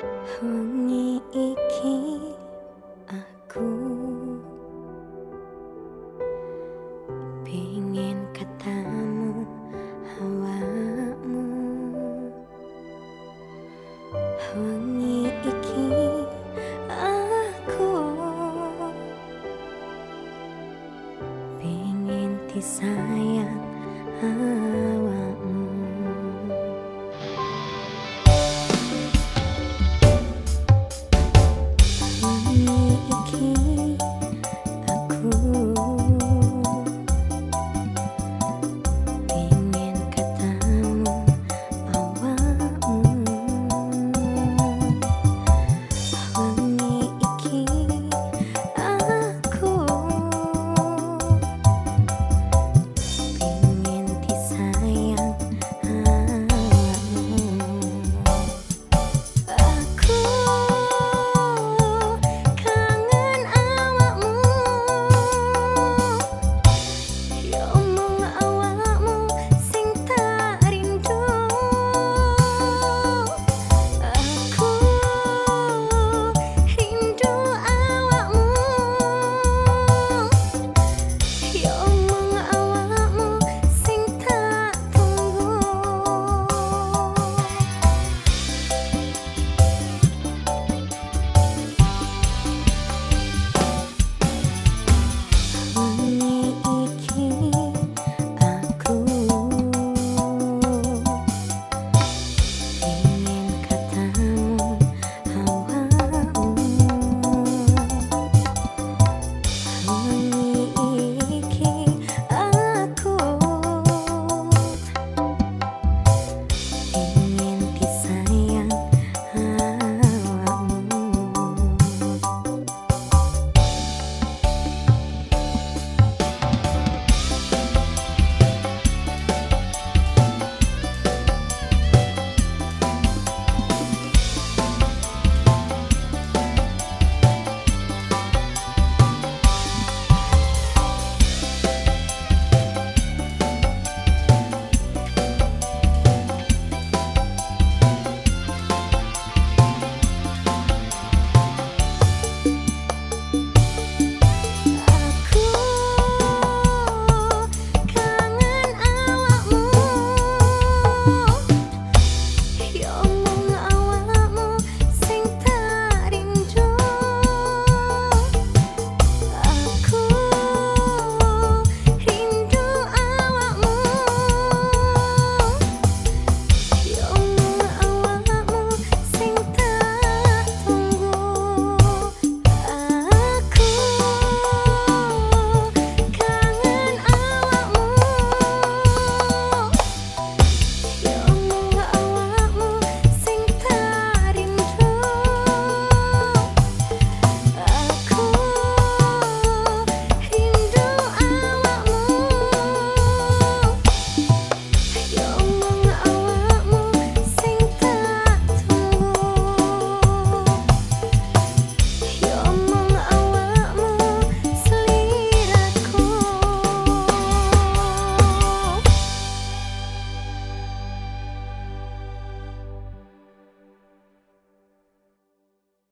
Wengi iki aku. Pingin ketemu hawamu. Wengi iki aku. Pingin disayang hawamu.